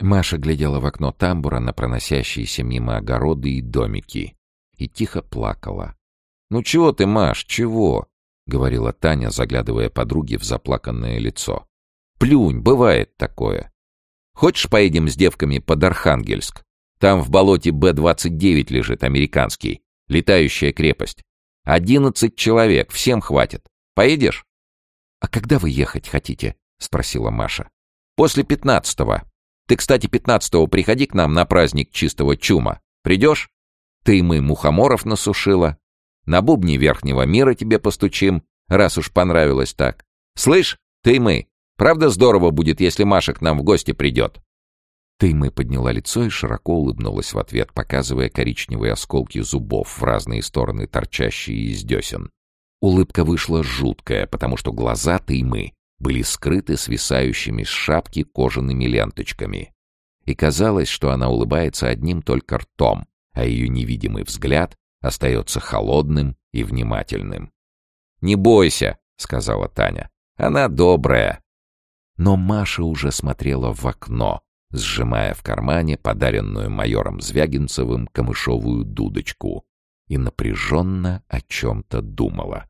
Маша глядела в окно тамбура на проносящиеся мимо огороды и домики и тихо плакала. «Ну чего ты, Маш, чего?» — говорила Таня, заглядывая подруге в заплаканное лицо. «Плюнь, бывает такое. Хочешь, поедем с девками под Архангельск? Там в болоте Б-29 лежит, американский. Летающая крепость. Одиннадцать человек, всем хватит. Поедешь?» «А когда вы ехать хотите?» — спросила Маша. «После пятнадцатого. Ты, кстати, пятнадцатого приходи к нам на праздник чистого чума. Придешь? Ты мы мухоморов насушила. На бубне верхнего мира тебе постучим, раз уж понравилось так. Слышь, ты мы. Правда здорово будет, если Маша к нам в гости придет?» Ты мы подняла лицо и широко улыбнулась в ответ, показывая коричневые осколки зубов в разные стороны, торчащие из десен. Улыбка вышла жуткая, потому что глаза ты мы были скрыты свисающими с шапки кожаными ленточками. И казалось, что она улыбается одним только ртом, а ее невидимый взгляд остается холодным и внимательным. «Не бойся», — сказала Таня, — «она добрая». Но Маша уже смотрела в окно, сжимая в кармане подаренную майором Звягинцевым камышовую дудочку и напряженно о чем-то думала.